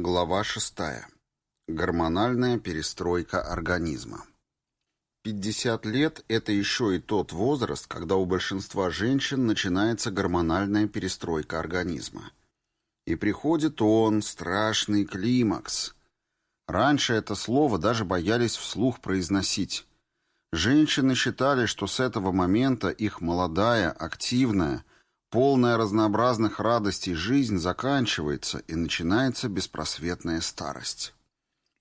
Глава 6. Гормональная перестройка организма. 50 лет – это еще и тот возраст, когда у большинства женщин начинается гормональная перестройка организма. И приходит он, страшный климакс. Раньше это слово даже боялись вслух произносить. Женщины считали, что с этого момента их молодая, активная, Полная разнообразных радостей жизнь заканчивается и начинается беспросветная старость.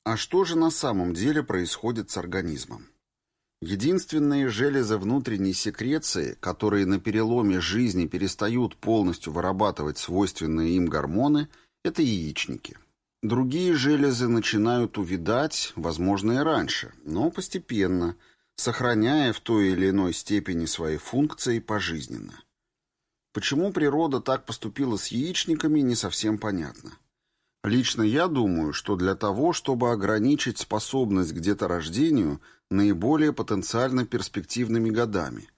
А что же на самом деле происходит с организмом? Единственные железы внутренней секреции, которые на переломе жизни перестают полностью вырабатывать свойственные им гормоны, это яичники. Другие железы начинают увядать, возможно, и раньше, но постепенно, сохраняя в той или иной степени свои функции пожизненно. Почему природа так поступила с яичниками, не совсем понятно. Лично я думаю, что для того, чтобы ограничить способность к деторождению наиболее потенциально перспективными годами.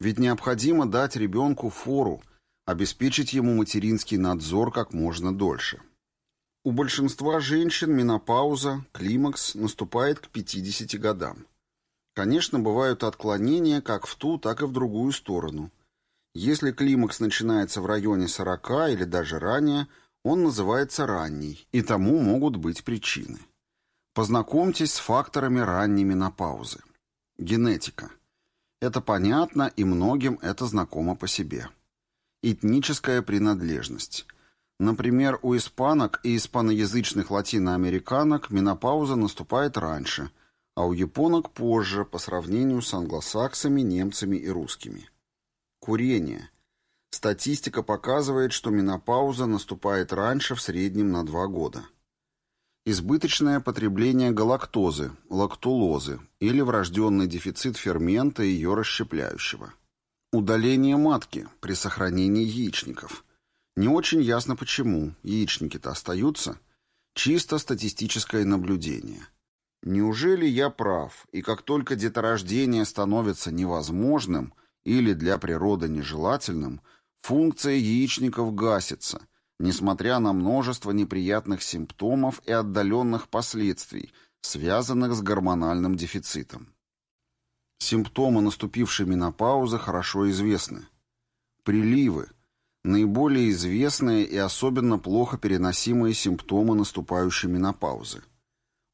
Ведь необходимо дать ребенку фору, обеспечить ему материнский надзор как можно дольше. У большинства женщин менопауза, климакс наступает к 50 годам. Конечно, бывают отклонения как в ту, так и в другую сторону – если климакс начинается в районе 40 или даже ранее, он называется ранний, и тому могут быть причины. Познакомьтесь с факторами ранней менопаузы. Генетика. Это понятно, и многим это знакомо по себе. Этническая принадлежность. Например, у испанок и испаноязычных латиноамериканок менопауза наступает раньше, а у японок позже по сравнению с англосаксами, немцами и русскими. Курение. Статистика показывает, что менопауза наступает раньше в среднем на 2 года. Избыточное потребление галактозы, лактулозы или врожденный дефицит фермента ее расщепляющего. Удаление матки при сохранении яичников. Не очень ясно почему, яичники-то остаются. Чисто статистическое наблюдение. Неужели я прав, и как только деторождение становится невозможным – или для природы нежелательным, функция яичников гасится, несмотря на множество неприятных симптомов и отдаленных последствий, связанных с гормональным дефицитом. Симптомы наступившей менопаузы хорошо известны. Приливы – наиболее известные и особенно плохо переносимые симптомы наступающей менопаузы.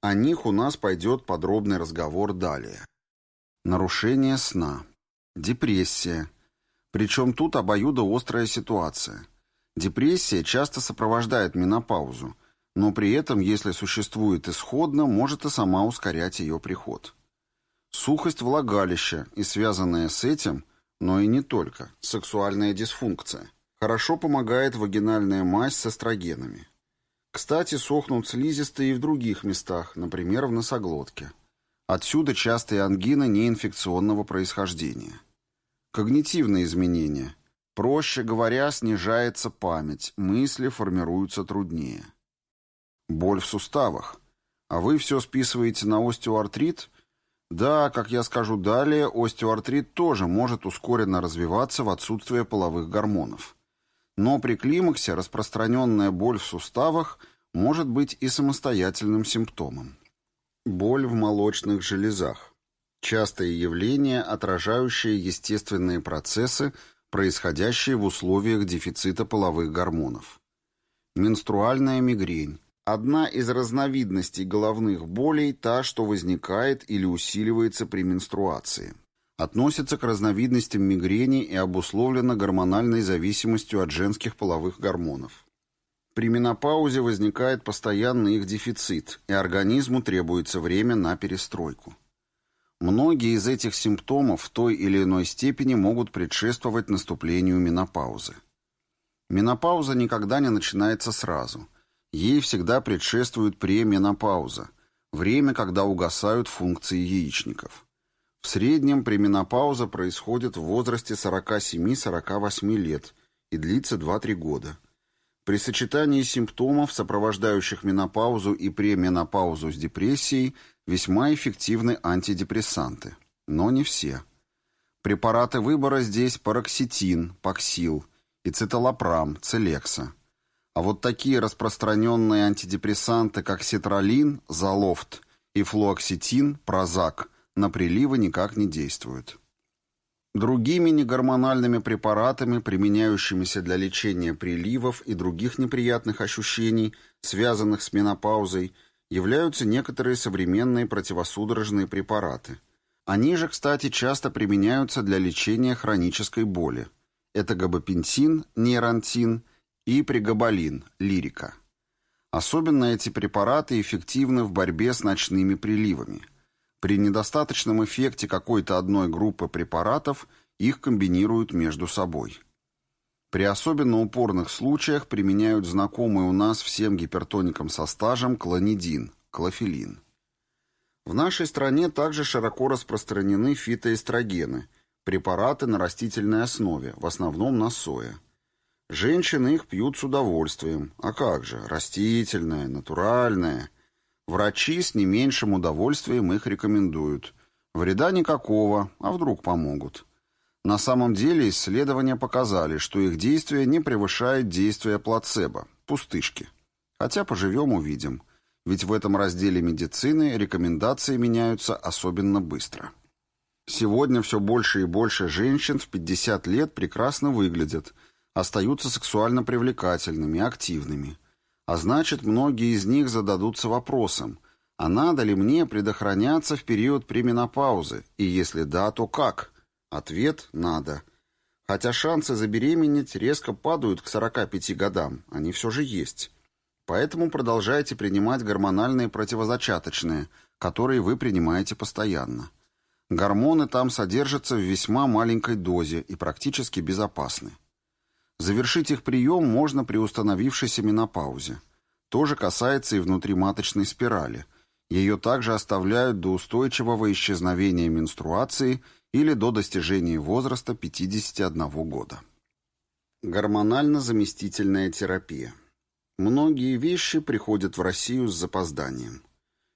О них у нас пойдет подробный разговор далее. Нарушение сна – Депрессия. Причем тут обоюдоострая ситуация. Депрессия часто сопровождает менопаузу, но при этом, если существует исходно, может и сама ускорять ее приход. Сухость влагалища и связанная с этим, но и не только, сексуальная дисфункция. Хорошо помогает вагинальная мазь с эстрогенами. Кстати, сохнут слизистые и в других местах, например, в носоглотке. Отсюда частые ангины неинфекционного происхождения. Когнитивные изменения. Проще говоря, снижается память, мысли формируются труднее. Боль в суставах. А вы все списываете на остеоартрит? Да, как я скажу далее, остеоартрит тоже может ускоренно развиваться в отсутствие половых гормонов. Но при климаксе распространенная боль в суставах может быть и самостоятельным симптомом. Боль в молочных железах. Частое явление, отражающее естественные процессы, происходящие в условиях дефицита половых гормонов. Менструальная мигрень. Одна из разновидностей головных болей – та, что возникает или усиливается при менструации. Относится к разновидностям мигрени и обусловлена гормональной зависимостью от женских половых гормонов. При менопаузе возникает постоянный их дефицит, и организму требуется время на перестройку. Многие из этих симптомов в той или иной степени могут предшествовать наступлению менопаузы. Менопауза никогда не начинается сразу. Ей всегда предшествует пременопауза, время, когда угасают функции яичников. В среднем пременопауза происходит в возрасте 47-48 лет и длится 2-3 года. При сочетании симптомов, сопровождающих менопаузу и пременопаузу с депрессией, весьма эффективны антидепрессанты. Но не все. Препараты выбора здесь пароксетин, паксил и циталопрам, целекса. А вот такие распространенные антидепрессанты, как ситралин, залофт и флуоксетин, прозак, на приливы никак не действуют. Другими негормональными препаратами, применяющимися для лечения приливов и других неприятных ощущений, связанных с менопаузой, являются некоторые современные противосудорожные препараты. Они же, кстати, часто применяются для лечения хронической боли. Это габапентин, нейрантин и пригабалин, лирика. Особенно эти препараты эффективны в борьбе с ночными приливами – при недостаточном эффекте какой-то одной группы препаратов их комбинируют между собой. При особенно упорных случаях применяют знакомый у нас всем гипертоникам со стажем клонидин, клофелин. В нашей стране также широко распространены фитоэстрогены, препараты на растительной основе, в основном на соя. Женщины их пьют с удовольствием. А как же, растительное, натуральное. Врачи с не меньшим удовольствием их рекомендуют. Вреда никакого, а вдруг помогут. На самом деле исследования показали, что их действие не превышает действия плацебо, пустышки. Хотя поживем увидим. Ведь в этом разделе медицины рекомендации меняются особенно быстро. Сегодня все больше и больше женщин в 50 лет прекрасно выглядят, остаются сексуально привлекательными, активными. А значит, многие из них зададутся вопросом, а надо ли мне предохраняться в период пременопаузы, и если да, то как? Ответ – надо. Хотя шансы забеременеть резко падают к 45 годам, они все же есть. Поэтому продолжайте принимать гормональные противозачаточные, которые вы принимаете постоянно. Гормоны там содержатся в весьма маленькой дозе и практически безопасны. Завершить их прием можно при установившейся менопаузе. То же касается и внутриматочной спирали. Ее также оставляют до устойчивого исчезновения менструации или до достижения возраста 51 года. Гормонально-заместительная терапия. Многие вещи приходят в Россию с запозданием.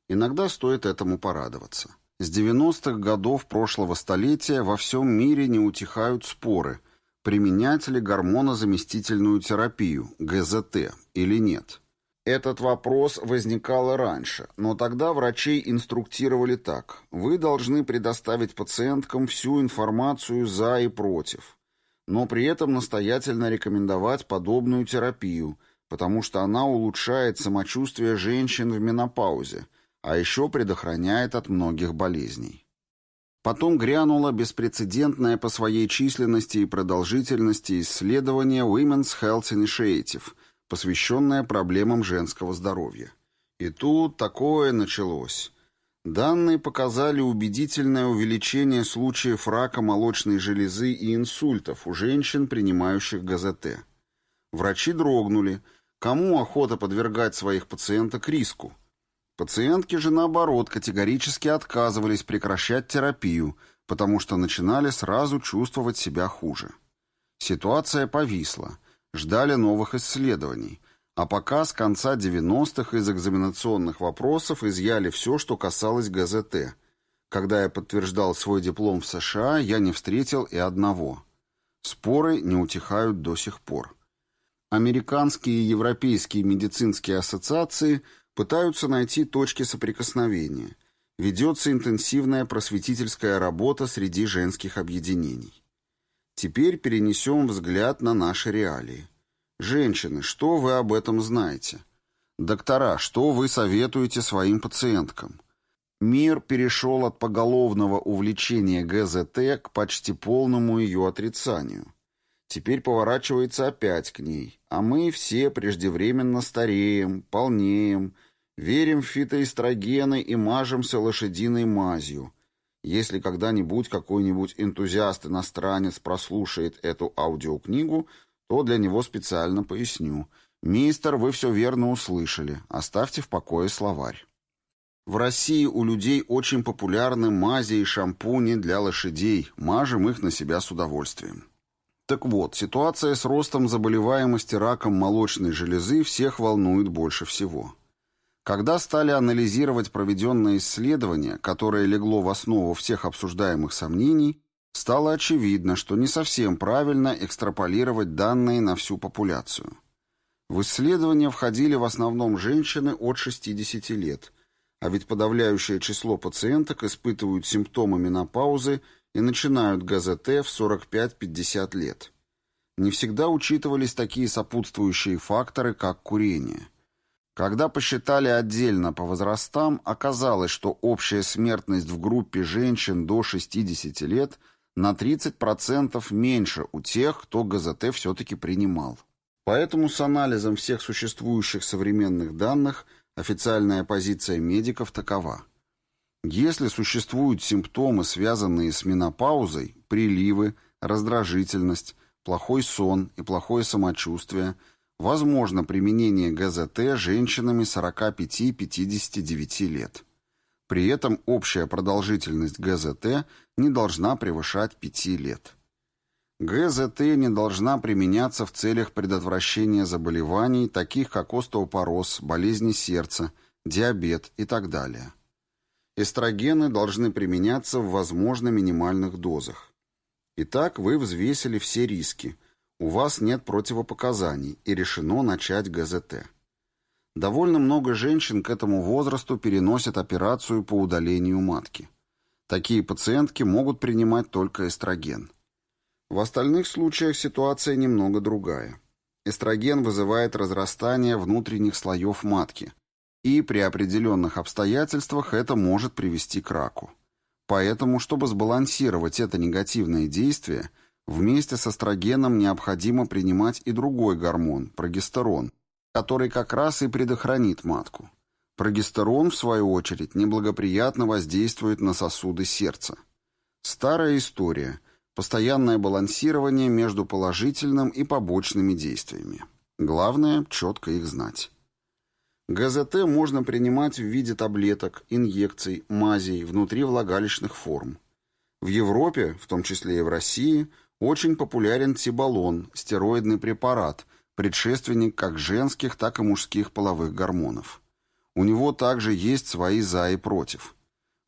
Иногда стоит этому порадоваться. С 90-х годов прошлого столетия во всем мире не утихают споры – применять ли гормонозаместительную терапию, ГЗТ, или нет. Этот вопрос возникал и раньше, но тогда врачей инструктировали так. Вы должны предоставить пациенткам всю информацию за и против, но при этом настоятельно рекомендовать подобную терапию, потому что она улучшает самочувствие женщин в менопаузе, а еще предохраняет от многих болезней. Потом грянуло беспрецедентное по своей численности и продолжительности исследование Women's Health Initiative, посвященное проблемам женского здоровья. И тут такое началось. Данные показали убедительное увеличение случаев рака молочной железы и инсультов у женщин, принимающих ГЗТ. Врачи дрогнули. Кому охота подвергать своих пациенток риску? Пациентки же, наоборот, категорически отказывались прекращать терапию, потому что начинали сразу чувствовать себя хуже. Ситуация повисла. Ждали новых исследований. А пока с конца 90-х из экзаменационных вопросов изъяли все, что касалось ГЗТ. Когда я подтверждал свой диплом в США, я не встретил и одного. Споры не утихают до сих пор. Американские и европейские медицинские ассоциации – Пытаются найти точки соприкосновения. Ведется интенсивная просветительская работа среди женских объединений. Теперь перенесем взгляд на наши реалии. Женщины, что вы об этом знаете? Доктора, что вы советуете своим пациенткам? Мир перешел от поголовного увлечения ГЗТ к почти полному ее отрицанию. Теперь поворачивается опять к ней, а мы все преждевременно стареем, полнеем, Верим в фитоэстрогены и мажемся лошадиной мазью. Если когда-нибудь какой-нибудь энтузиаст-иностранец прослушает эту аудиокнигу, то для него специально поясню. «Мистер, вы все верно услышали. Оставьте в покое словарь». В России у людей очень популярны мази и шампуни для лошадей. Мажем их на себя с удовольствием. Так вот, ситуация с ростом заболеваемости раком молочной железы всех волнует больше всего. Когда стали анализировать проведенное исследование, которое легло в основу всех обсуждаемых сомнений, стало очевидно, что не совсем правильно экстраполировать данные на всю популяцию. В исследования входили в основном женщины от 60 лет, а ведь подавляющее число пациенток испытывают симптомы менопаузы и начинают ГЗТ в 45-50 лет. Не всегда учитывались такие сопутствующие факторы, как курение. Когда посчитали отдельно по возрастам, оказалось, что общая смертность в группе женщин до 60 лет на 30% меньше у тех, кто ГЗТ все-таки принимал. Поэтому с анализом всех существующих современных данных официальная позиция медиков такова. Если существуют симптомы, связанные с менопаузой, приливы, раздражительность, плохой сон и плохое самочувствие, возможно применение ГЗТ женщинами 45-59 лет. При этом общая продолжительность ГЗТ не должна превышать 5 лет. ГЗТ не должна применяться в целях предотвращения заболеваний, таких как остеопороз, болезни сердца, диабет и так далее. Эстрогены должны применяться в возможно минимальных дозах. Итак, вы взвесили все риски. У вас нет противопоказаний и решено начать ГЗТ. Довольно много женщин к этому возрасту переносят операцию по удалению матки. Такие пациентки могут принимать только эстроген. В остальных случаях ситуация немного другая. Эстроген вызывает разрастание внутренних слоев матки, и при определенных обстоятельствах это может привести к раку. Поэтому, чтобы сбалансировать это негативное действие, вместе с эстрогеном необходимо принимать и другой гормон – прогестерон, который как раз и предохранит матку. Прогестерон, в свою очередь, неблагоприятно воздействует на сосуды сердца. Старая история – Постоянное балансирование между положительным и побочными действиями. Главное – четко их знать. ГЗТ можно принимать в виде таблеток, инъекций, мазей внутри влагалищных форм. В Европе, в том числе и в России, очень популярен тибалон, стероидный препарат, предшественник как женских, так и мужских половых гормонов. У него также есть свои «за» и «против».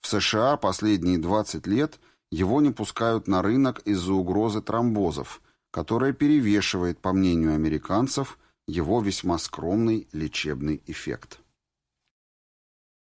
В США последние 20 лет – его не пускают на рынок из-за угрозы тромбозов, которая перевешивает, по мнению американцев, его весьма скромный лечебный эффект.